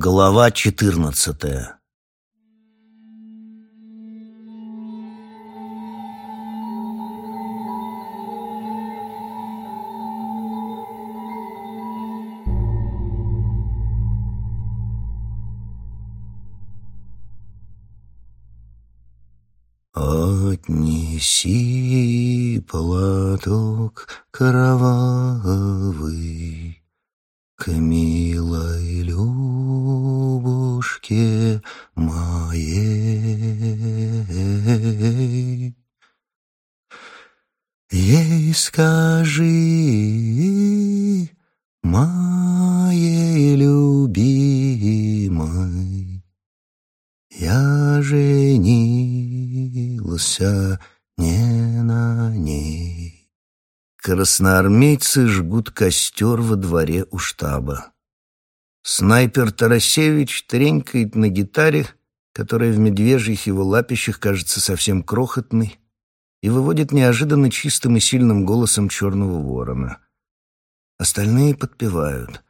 Глава четырнадцатая. Отнеси платок кровавый к милой скажи, моей любимой, я женился не на ней. Красноармейцы жгут костер во дворе у штаба. Снайпер Тарасевич тренькает на гитаре, которая в медвежьих его лапищах кажется совсем крохотной, и выводит неожиданно чистым и сильным голосом черного ворона. Остальные подпевают.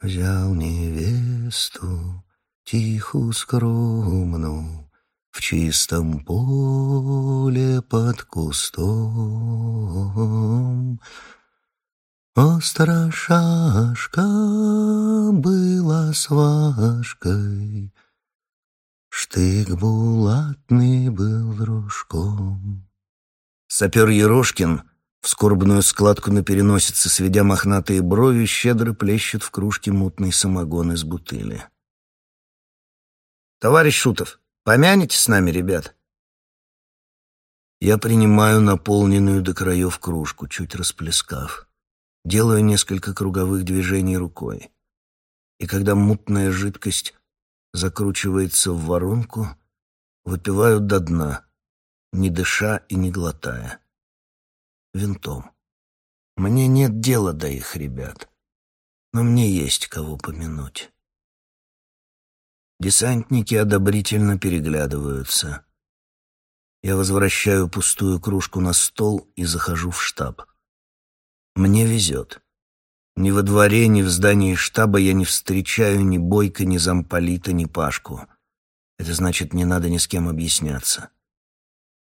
«Взял невесту, тиху скромную, в чистом поле под кустом. Острая шашка была с важкой, Штык булатный был дружком. Сапер Ерошкин в скорбную складку на переносице, сведя мохнатые брови, щедро плещет в кружке мутный самогон из бутыли. «Товарищ Шутов, Помяните с нами, ребят?» Я принимаю наполненную до краев кружку, чуть расплескав. Делаю несколько круговых движений рукой. И когда мутная жидкость закручивается в воронку, выпиваю до дна, не дыша и не глотая. Винтом. Мне нет дела до их ребят, но мне есть кого помянуть. Десантники одобрительно переглядываются. Я возвращаю пустую кружку на стол и захожу в штаб. Мне везет. Ни во дворе, ни в здании штаба я не встречаю ни Бойко, ни замполита, ни Пашку. Это значит, не надо ни с кем объясняться.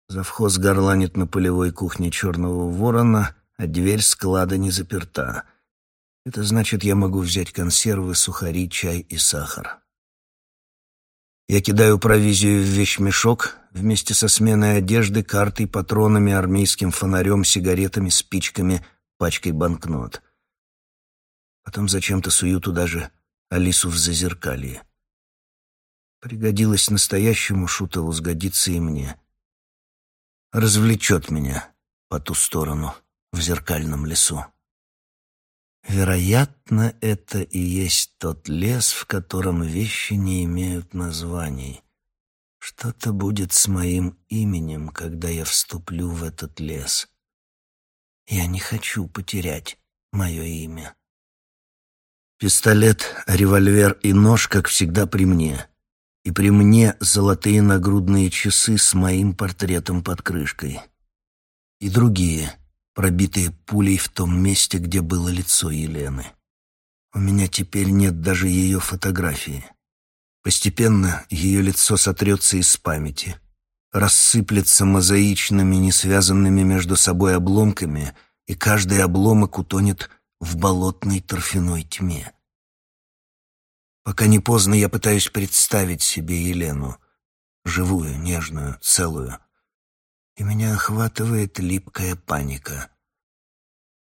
Завхоз горланит на полевой кухне черного ворона, а дверь склада не заперта. Это значит, я могу взять консервы, сухари, чай и сахар. Я кидаю провизию в вещмешок вместе со сменой одежды, картой, патронами, армейским фонарем, сигаретами, спичками, пачкой банкнот. Потом зачем-то сую туда же Алису в зазеркалье. Пригодилось настоящему Шутову, сгодится и мне. Развлечет меня по ту сторону в зеркальном лесу. Вероятно, это и есть тот лес, в котором вещи не имеют названий. Что-то будет с моим именем, когда я вступлю в этот лес. Я не хочу потерять мое имя. Пистолет, револьвер и нож, как всегда, при мне. И при мне золотые нагрудные часы с моим портретом под крышкой. И другие — пробитые пулей в том месте, где было лицо Елены. У меня теперь нет даже ее фотографии. Постепенно ее лицо сотрется из памяти, рассыплется мозаичными, не связанными между собой обломками, и каждый обломок утонет в болотной торфяной тьме. Пока не поздно, я пытаюсь представить себе Елену, живую, нежную, целую — и меня охватывает липкая паника.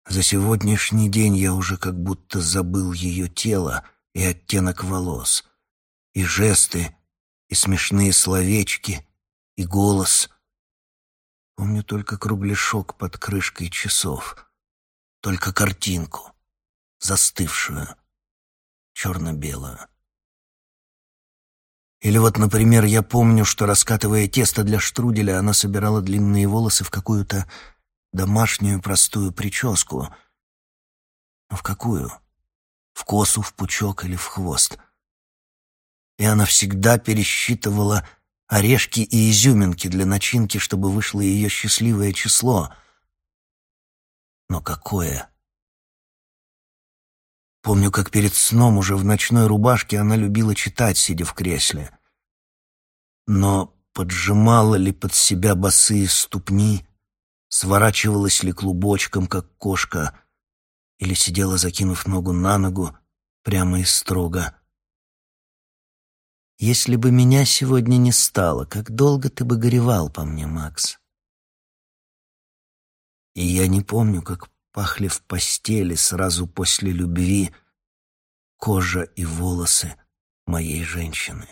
За сегодняшний день я уже как будто забыл ее тело и оттенок волос, и жесты, и смешные словечки, и голос. Помню только кругляшок под крышкой часов, только картинку, застывшую, черно-белую. Или вот, например, я помню, что, раскатывая тесто для штруделя, она собирала длинные волосы в какую-то домашнюю простую прическу. Но в какую? В косу, в пучок или в хвост? И она всегда пересчитывала орешки и изюминки для начинки, чтобы вышло ее счастливое число. Но какое? Помню, как перед сном уже в ночной рубашке она любила читать, сидя в кресле. Но поджимала ли под себя босые ступни, сворачивалась ли клубочком, как кошка, или сидела, закинув ногу на ногу, прямо и строго. «Если бы меня сегодня не стало, как долго ты бы горевал по мне, Макс?» И я не помню, как пахли в постели сразу после любви кожа и волосы моей женщины.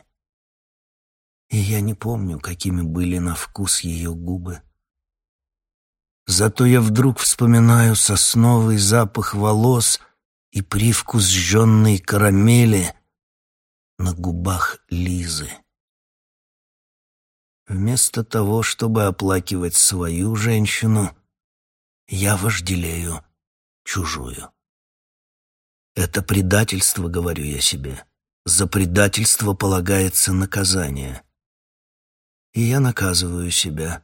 И я не помню, какими были на вкус ее губы. Зато я вдруг вспоминаю сосновый запах волос и привкус сжженной карамели на губах Лизы. Вместо того, чтобы оплакивать свою женщину, я вожделею чужую. Это предательство, говорю я себе. За предательство полагается наказание. И я наказываю себя.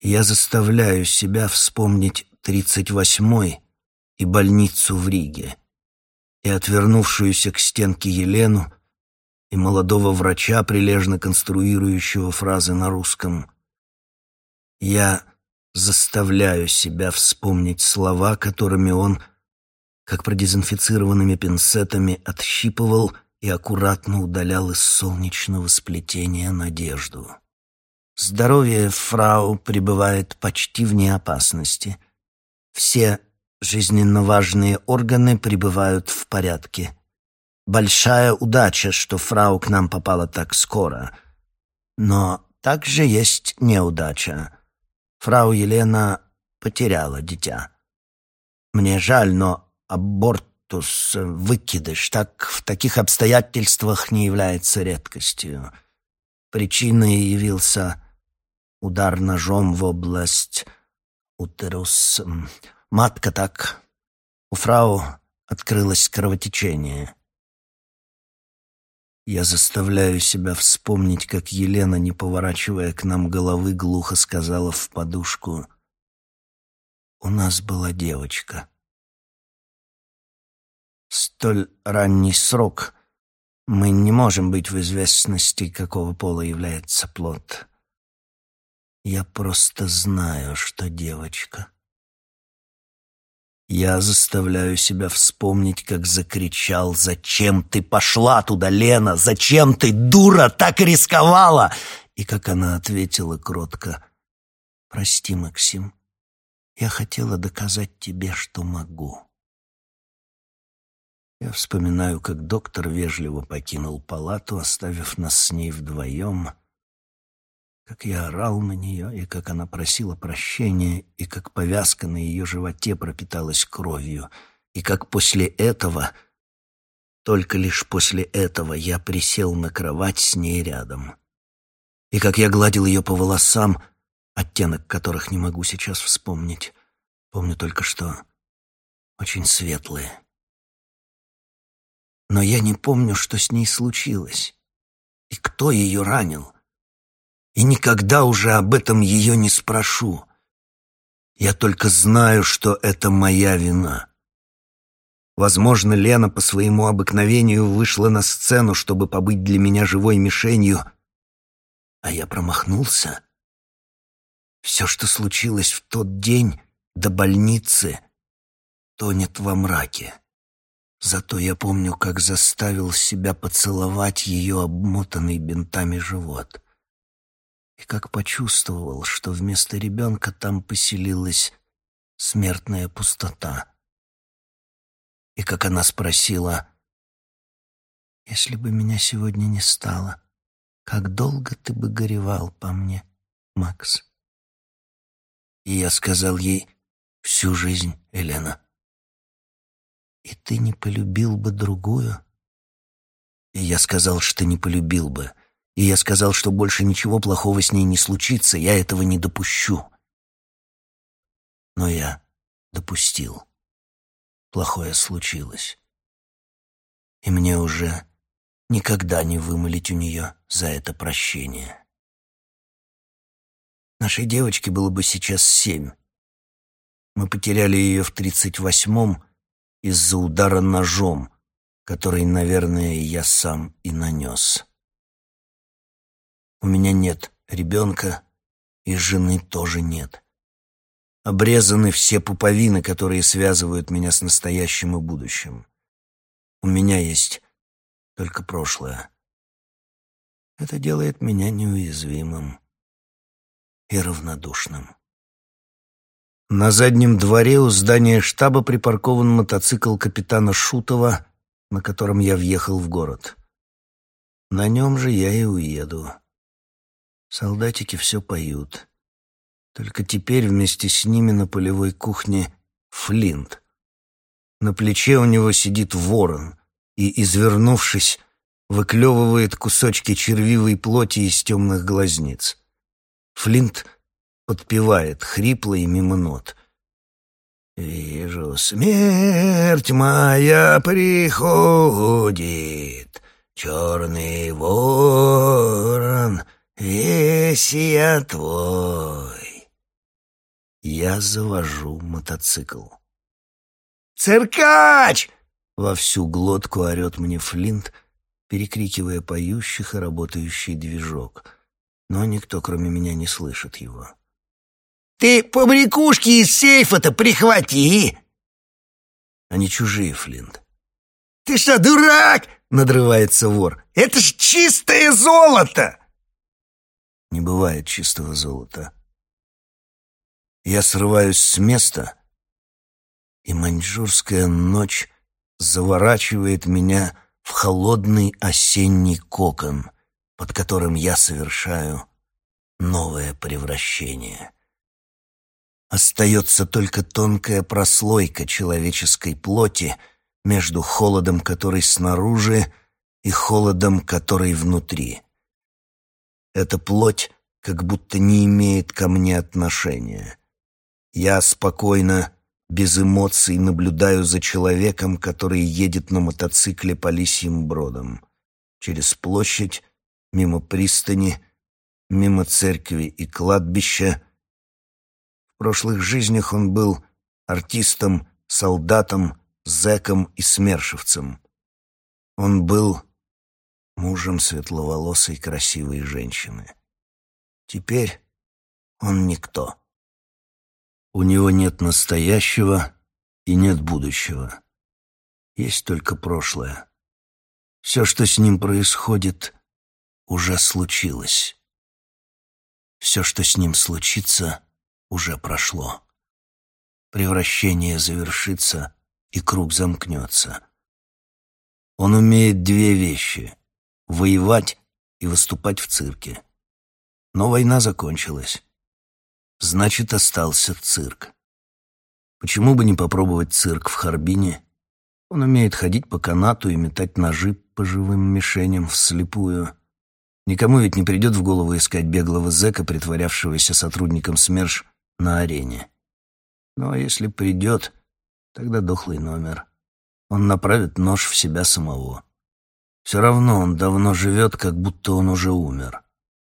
Я заставляю себя вспомнить тридцать восьмой и больницу в Риге, и отвернувшуюся к стенке Елену, и молодого врача, прилежно конструирующего фразы на русском. Я заставляю себя вспомнить слова, которыми он, как продезинфицированными пинцетами, отщипывал и аккуратно удалял из солнечного сплетения надежду. Здоровье фрау пребывает почти вне опасности. Все жизненно важные органы пребывают в порядке. Большая удача, что фрау к нам попала так скоро. Но также есть неудача. Фрау Елена потеряла дитя. Мне жаль, но абортус, выкидыш, так в таких обстоятельствах не является редкостью. Причиной явился удар ножом в область утерус. Матка так. У фрау открылось кровотечение. Я заставляю себя вспомнить, как Елена, не поворачивая к нам головы, глухо сказала в подушку «У нас была девочка». Столь ранний срок мы не можем быть в известности, какого пола является плод. Я просто знаю, что девочка. Я заставляю себя вспомнить, как закричал «Зачем ты пошла туда, Лена? Зачем ты, дура, так рисковала?» И как она ответила кротко «Прости, Максим, я хотела доказать тебе, что могу». Я вспоминаю, как доктор вежливо покинул палату, оставив нас с ней вдвоем — как я орал на нее, и как она просила прощения, и как повязка на ее животе пропиталась кровью, и как после этого, только лишь после этого я присел на кровать с ней рядом, и как я гладил ее по волосам, оттенок которых не могу сейчас вспомнить. Помню только, что очень светлые. Но я не помню, что с ней случилось, и кто ее ранил и никогда уже об этом ее не спрошу. Я только знаю, что это моя вина. Возможно, Лена по своему обыкновению вышла на сцену, чтобы побыть для меня живой мишенью, а я промахнулся. Все, что случилось в тот день до больницы, тонет во мраке. Зато я помню, как заставил себя поцеловать ее обмотанный бинтами живот и как почувствовал, что вместо ребенка там поселилась смертная пустота. И как она спросила, «Если бы меня сегодня не стало, как долго ты бы горевал по мне, Макс?» И я сказал ей, «Всю жизнь, Елена». «И ты не полюбил бы другую?» И я сказал, что не полюбил бы, — и я сказал, что больше ничего плохого с ней не случится, я этого не допущу. Но я допустил. Плохое случилось. И мне уже никогда не вымолить у нее за это прощение. Нашей девочке было бы сейчас семь. Мы потеряли ее в тридцать восьмом, из-за удара ножом, который, наверное, я сам и нанес. У меня нет ребенка, и жены тоже нет. Обрезаны все пуповины, которые связывают меня с настоящим и будущим. У меня есть только прошлое. Это делает меня неуязвимым и равнодушным. На заднем дворе у здания штаба припаркован мотоцикл капитана Шутова, на котором я въехал в город. На нем же я и уеду. Солдатики все поют. Только теперь вместе с ними на полевой кухне Флинт. На плече у него сидит ворон и, извернувшись, выклевывает кусочки червивой плоти из темных глазниц. Флинт подпевает хрипло и мимо нот. «Вижу, смерть моя приходит, черный ворон, весь я твой». Я завожу мотоцикл. «Циркач!» — во всю глотку орет мне Флинт, перекрикивая поющих и работающий движок. Но никто, кроме меня, не слышит его. Ты побрякушки из сейфа-то прихвати!» Они чужие, Флинт. «Ты что, дурак?» — надрывается вор. «Это ж чистое золото!» Не бывает чистого золота. Я срываюсь с места, и маньчжурская ночь заворачивает меня в холодный осенний кокон, под которым я совершаю новое превращение. Остается только тонкая прослойка человеческой плоти между холодом, который снаружи, и холодом, который внутри. Эта плоть как будто не имеет ко мне отношения. Я спокойно, без эмоций, наблюдаю за человеком, который едет на мотоцикле по лисьим бродам. Через площадь, мимо пристани, мимо церкви и кладбища, в прошлых жизнях он был артистом, солдатом, зэком и смершевцем. Он был мужем светловолосой красивой женщины. Теперь он никто. У него нет настоящего и нет будущего. Есть только прошлое. Все, что с ним происходит, уже случилось. Все, что с ним случится, уже прошло. Превращение завершится, и круг замкнется. Он умеет две вещи — воевать и выступать в цирке. Но война закончилась. Значит, остался цирк. Почему бы не попробовать цирк в Харбине? Он умеет ходить по канату и метать ножи по живым мишеням вслепую. Никому ведь не придет в голову искать беглого зэка, притворявшегося сотрудником СМЕРШ, на арене. Ну а если придет, тогда дохлый номер. Он направит нож в себя самого. Все равно он давно живет, как будто он уже умер.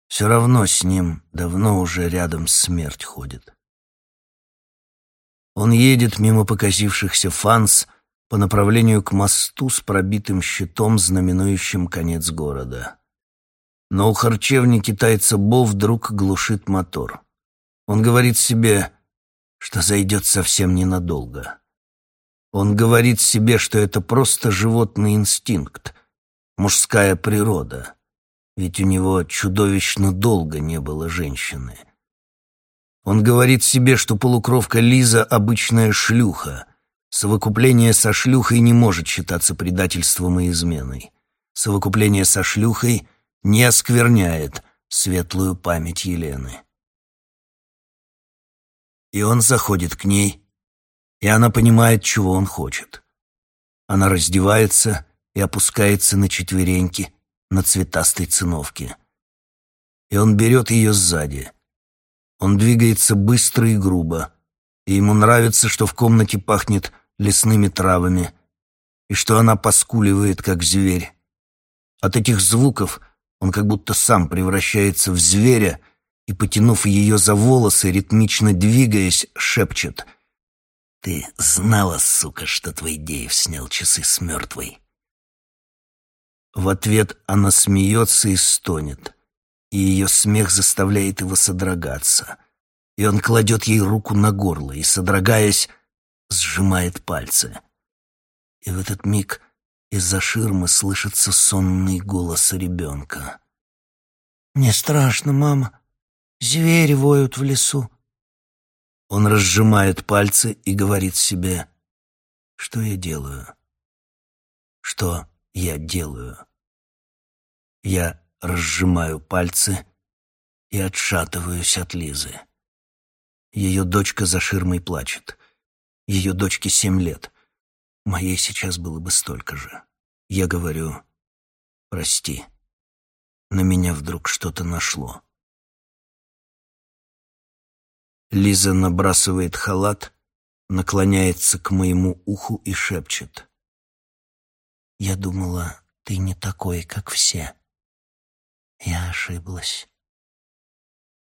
Все равно с ним давно уже рядом смерть ходит. Он едет мимо покосившихся фанс по направлению к мосту с пробитым щитом, знаменующим конец города. Но у харчевни китайца Бо вдруг глушит мотор. Он говорит себе, что зайдет совсем ненадолго. Он говорит себе, что это просто животный инстинкт, мужская природа, ведь у него чудовищно долго не было женщины. Он говорит себе, что полукровка Лиза — обычная шлюха. Совокупление со шлюхой не может считаться предательством и изменой. Совокупление со шлюхой не оскверняет светлую память Елены. И он заходит к ней, и она понимает, чего он хочет. Она раздевается опускается на четвереньки на цветастой циновке. И он берет ее сзади. Он двигается быстро и грубо, и ему нравится, что в комнате пахнет лесными травами, и что она поскуливает, как зверь. От этих звуков он как будто сам превращается в зверя и, потянув ее за волосы, ритмично двигаясь, шепчет Ты знала, сука, что твой Деев снял часы с мертвой?» В ответ она смеется и стонет, и ее смех заставляет его содрогаться. И он кладет ей руку на горло и, содрогаясь, сжимает пальцы. И в этот миг из-за ширмы слышится сонный голос ребенка. «Мне страшно, мама. Звери воют в лесу». Он разжимает пальцы и говорит себе, «Что я делаю? Что я делаю?» Я разжимаю пальцы и отшатываюсь от Лизы. Ее дочка за ширмой плачет. Ее дочке семь лет. Моей сейчас было бы столько же. Я говорю, прости. На меня вдруг что-то нашло. Лиза набрасывает халат, наклоняется к моему уху и шепчет. «Я думала, ты не такой, как все. Я ошиблась».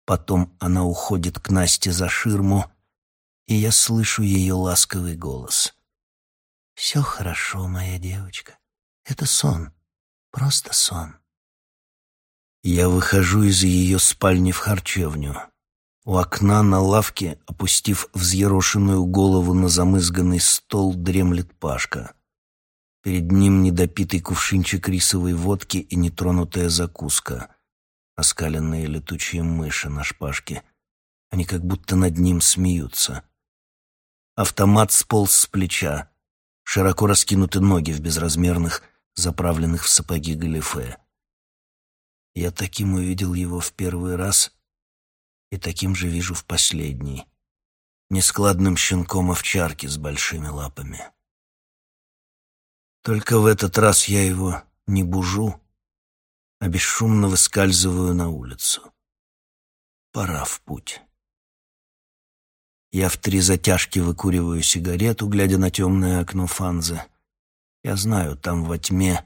Потом она уходит к Насте за ширму, и я слышу ее ласковый голос. «Все хорошо, моя девочка. Это сон, просто сон». Я выхожу из ее спальни в харчевню. У окна на лавке, опустив взъерошенную голову на замызганный стол, дремлет Пашка. Перед ним недопитый кувшинчик рисовой водки и нетронутая закуска. Оскаленные летучие мыши на шпажке. Они как будто над ним смеются. Автомат сполз с плеча. Широко раскинуты ноги в безразмерных, заправленных в сапоги галифе. Я таким увидел его в первый раз и таким же вижу в последний. Нескладным щенком овчарки с большими лапами. Только в этот раз я его не бужу, а бесшумно выскальзываю на улицу. Пора в путь. Я в три затяжки выкуриваю сигарету, глядя на темное окно Фанзы. Я знаю, там во тьме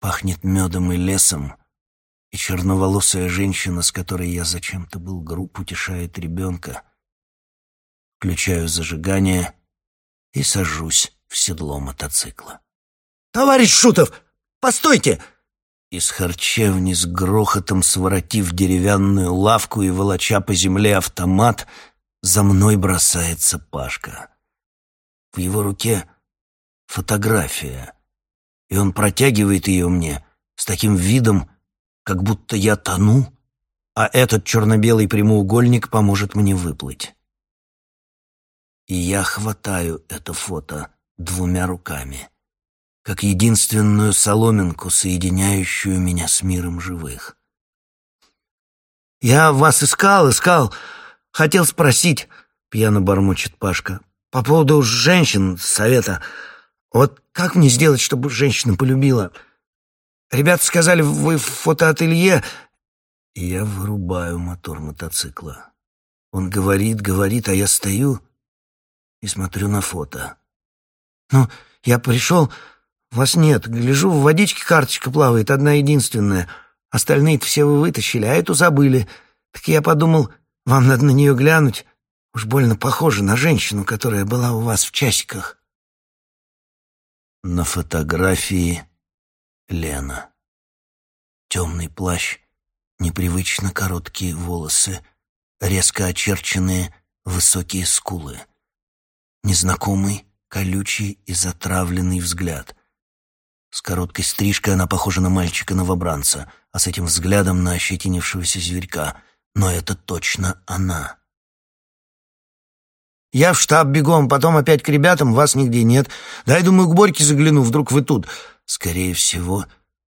пахнет медом и лесом, и черноволосая женщина, с которой я зачем-то был груб, утешает ребенка. Включаю зажигание и сажусь в седло мотоцикла. «Товарищ Шутов, постойте!» Из харчевни с грохотом своротив деревянную лавку и волоча по земле автомат, за мной бросается Пашка. В его руке фотография, и он протягивает ее мне с таким видом, как будто я тону, а этот черно-белый прямоугольник поможет мне выплыть. И я хватаю это фото двумя руками, как единственную соломинку, соединяющую меня с миром живых. «Я вас искал, искал, хотел спросить», — пьяно бормочет Пашка, «по поводу женщин совета. Вот как мне сделать, чтобы женщина полюбила?» Ребята сказали, вы в фотоателье...» Я вырубаю мотор мотоцикла. Он говорит, говорит, а я стою и смотрю на фото. «Ну, я пришел, вас нет. Гляжу, в водичке карточка плавает, одна единственная. Остальные-то все вы вытащили, а эту забыли. Так я подумал, вам надо на нее глянуть. Уж больно похоже на женщину, которая была у вас в часиках». На фотографии Лена. Темный плащ, непривычно короткие волосы, резко очерченные высокие скулы. Незнакомый, колючий и затравленный взгляд. С короткой стрижкой она похожа на мальчика-новобранца, а с этим взглядом на ощетинившегося зверька. Но это точно она. «Я в штаб бегом, потом опять к ребятам, вас нигде нет. Дай, думаю, к Борьке загляну, вдруг вы тут. Скорее всего,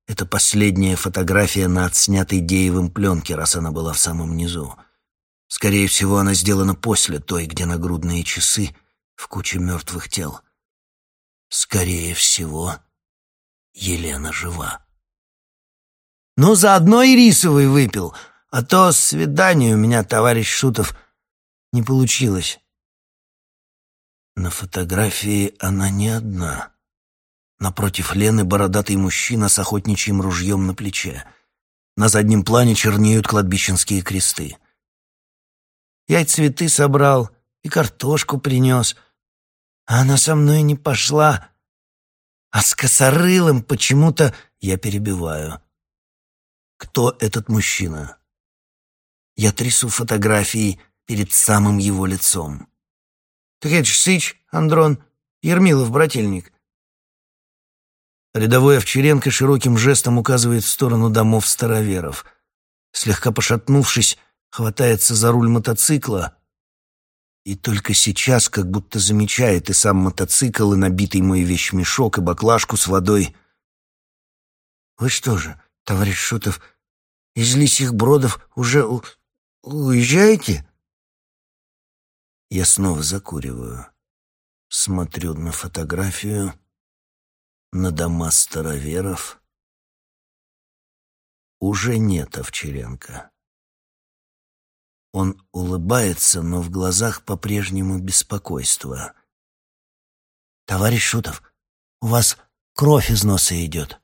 это последняя фотография на отснятой Деевым пленке, раз она была в самом низу. Скорее всего, она сделана после той, где нагрудные часы в куче мертвых тел. Скорее всего, Елена жива. «Ну, заодно и рисовый выпил, а то свидание у меня, товарищ Шутов, не получилось». На фотографии она не одна. Напротив Лены бородатый мужчина с охотничьим ружьем на плече. На заднем плане чернеют кладбищенские кресты. Я и цветы собрал, и картошку принес. А она со мной не пошла. А с косорылым почему-то я перебиваю. Кто этот мужчина? Я трясу фотографией перед самым его лицом. Ж Сыч, Андрон, Ермилов, брательник. Рядовой Овчаренко широким жестом указывает в сторону домов староверов. Слегка пошатнувшись, хватается за руль мотоцикла, и только сейчас как будто замечает и сам мотоцикл, и набитый мой вещмешок, и баклажку с водой. «Вы что же, товарищ Шутов, из лисьих бродов уже уезжаете?» Я снова закуриваю, смотрю на фотографию, на дома староверов. Уже нет Овчаренко. Он улыбается, но в глазах по-прежнему беспокойство. «Товарищ Шутов, у вас кровь из носа идет».